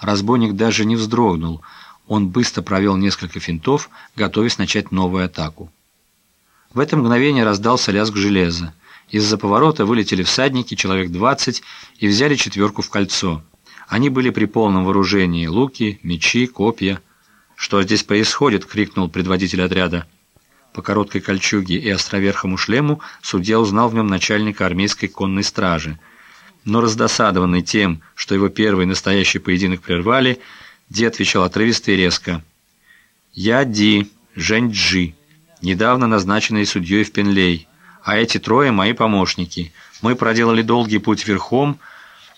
Разбойник даже не вздрогнул. Он быстро провел несколько финтов, готовясь начать новую атаку. В это мгновение раздался лязг железа. Из-за поворота вылетели всадники, человек двадцать, и взяли четверку в кольцо. Они были при полном вооружении — луки, мечи, копья. «Что здесь происходит?» — крикнул предводитель отряда. По короткой кольчуге и островерхому шлему судья узнал в нем начальника армейской конной стражи. Но раздосадованный тем, что его первый настоящий поединок прервали, Ди отвечал отрывисто и резко. «Я Ди, Жень Джи, недавно назначенный судьей в Пенлей, а эти трое мои помощники. Мы проделали долгий путь верхом,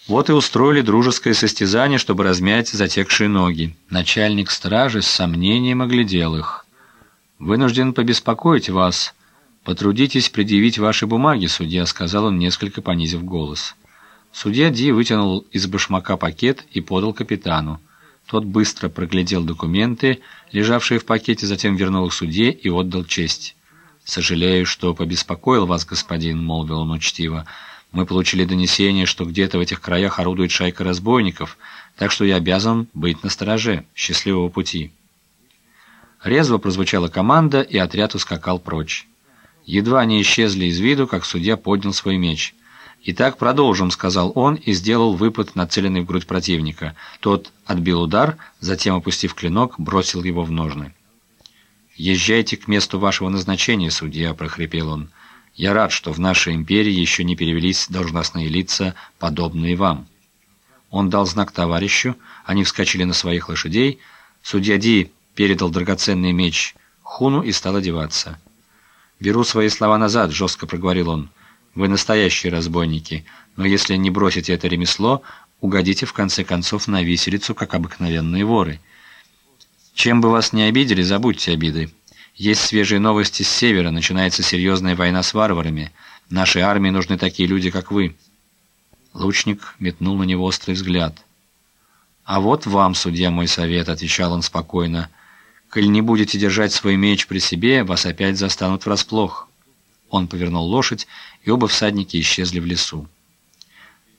вот и устроили дружеское состязание, чтобы размять затекшие ноги». Начальник стражи с сомнением оглядел их. «Вынужден побеспокоить вас. Потрудитесь предъявить ваши бумаги, судья», — сказал он, несколько понизив голос. Судья Ди вытянул из башмака пакет и подал капитану. Тот быстро проглядел документы, лежавшие в пакете, затем вернул их судье и отдал честь. «Сожалею, что побеспокоил вас, господин», — молвил он учтиво. «Мы получили донесение, что где-то в этих краях орудует шайка разбойников, так что я обязан быть настороже. Счастливого пути». Резво прозвучала команда, и отряд ускакал прочь. Едва они исчезли из виду, как судья поднял свой меч. «Итак, продолжим», — сказал он и сделал выпад, нацеленный в грудь противника. Тот отбил удар, затем, опустив клинок, бросил его в ножны. «Езжайте к месту вашего назначения, судья», — прохрипел он. «Я рад, что в нашей империи еще не перевелись должностные лица, подобные вам». Он дал знак товарищу, они вскочили на своих лошадей. Судья Ди передал драгоценный меч Хуну и стал одеваться. «Беру свои слова назад», — жестко проговорил он. «Вы настоящие разбойники, но если не бросите это ремесло, угодите в конце концов на виселицу, как обыкновенные воры. Чем бы вас не обидели, забудьте обиды. Есть свежие новости с севера, начинается серьезная война с варварами. Нашей армии нужны такие люди, как вы». Лучник метнул на него острый взгляд. «А вот вам, судья, мой совет», — отвечал он спокойно, — Коль не будете держать свой меч при себе, вас опять застанут врасплох». Он повернул лошадь, и оба всадники исчезли в лесу.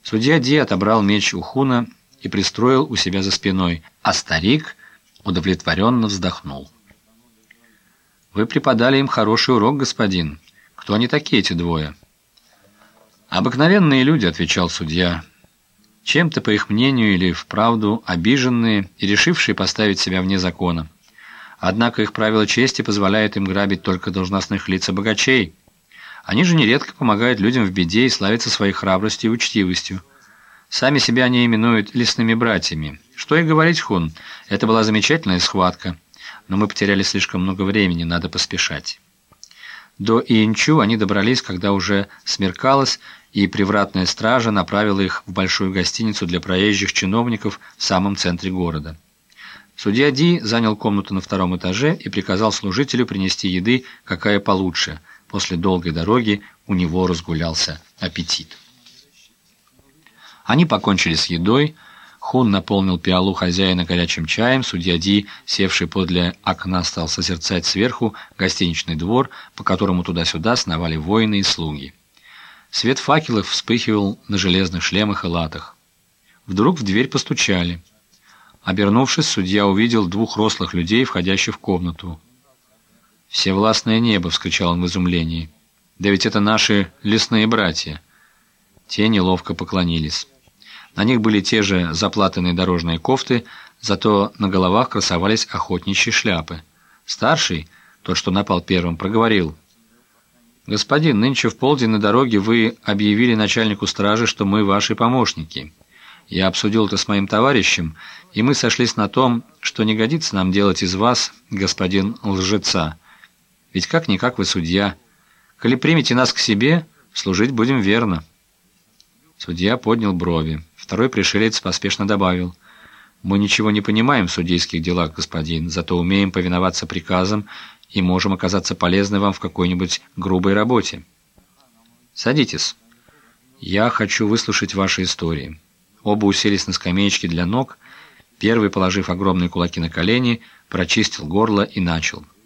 Судья Ди отобрал меч у Хуна и пристроил у себя за спиной, а старик удовлетворенно вздохнул. «Вы преподали им хороший урок, господин. Кто они такие, эти двое?» «Обыкновенные люди», — отвечал судья. «Чем-то, по их мнению, или вправду обиженные и решившие поставить себя вне закона». Однако их правило чести позволяет им грабить только должностных лиц и богачей. Они же нередко помогают людям в беде и славятся своей храбростью и учтивостью. Сами себя они именуют лесными братьями. Что и говорить, Хун, это была замечательная схватка, но мы потеряли слишком много времени, надо поспешать. До Иенчу они добрались, когда уже смеркалось, и привратная стража направила их в большую гостиницу для проезжих чиновников в самом центре города. Судья Ди занял комнату на втором этаже и приказал служителю принести еды, какая получше. После долгой дороги у него разгулялся аппетит. Они покончили с едой. Хун наполнил пиалу хозяина горячим чаем. Судья Ди, севший подле окна, стал созерцать сверху гостиничный двор, по которому туда-сюда сновали воины и слуги. Свет факелов вспыхивал на железных шлемах и латах. Вдруг в дверь постучали. Обернувшись, судья увидел двух рослых людей, входящих в комнату. «Всевластное небо!» — вскричал он в изумлении. «Да ведь это наши лесные братья!» Те неловко поклонились. На них были те же заплатанные дорожные кофты, зато на головах красовались охотничьи шляпы. Старший, тот, что напал первым, проговорил. «Господин, нынче в полдень на дороге вы объявили начальнику стражи, что мы ваши помощники». Я обсудил это с моим товарищем, и мы сошлись на том, что не годится нам делать из вас, господин лжеца. Ведь как-никак вы судья. Коли примете нас к себе, служить будем верно». Судья поднял брови. Второй пришелец поспешно добавил. «Мы ничего не понимаем в судейских делах, господин, зато умеем повиноваться приказам и можем оказаться полезны вам в какой-нибудь грубой работе. Садитесь. Я хочу выслушать ваши истории». Оба уселись на скамеечке для ног. Первый, положив огромные кулаки на колени, прочистил горло и начал –